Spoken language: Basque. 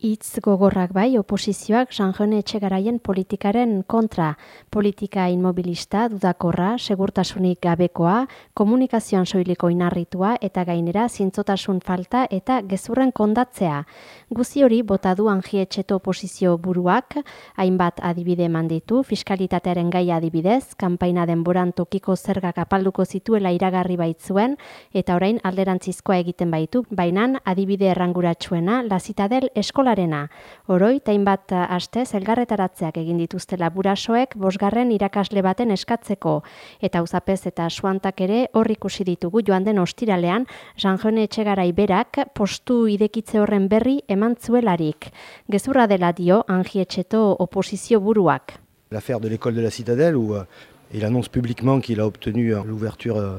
Itz gogorrak bai, oposizioak Sanjone Etxegaraien politikaren kontra. Politika inmobilista, dudakorra, segurtasunik gabekoa, komunikazioan soiliko inarritua eta gainera zintzotasun falta eta gezurren kondatzea. Guzi hori bota du angietxeto oposizio buruak, hainbat adibide manditu, fiskalitatearen gai adibidez, kanpaina denboran tokiko zergak apalduko zituela iragarri baitzuen, eta orain alderantzizkoa egiten baitu, bainan adibide erranguratsuena, la citadel eskola eskolarena. Oroi, tain bat eh, aste, zelgarretaratzeak egin dituzte laburasoek, bosgarren irakasle baten eskatzeko. Eta uzapez eta suantak ere horri ikusi ditugu joan den ostiralean, Sanjone Etxegarai berak postu idekitze horren berri eman zuelarik. Gezurra dela dio, angi etxeto oposizio buruak. L'affaire de l'école de la Citadelle, où euh, il annonce publiquement qu'il a obtenu euh, l'ouverture euh,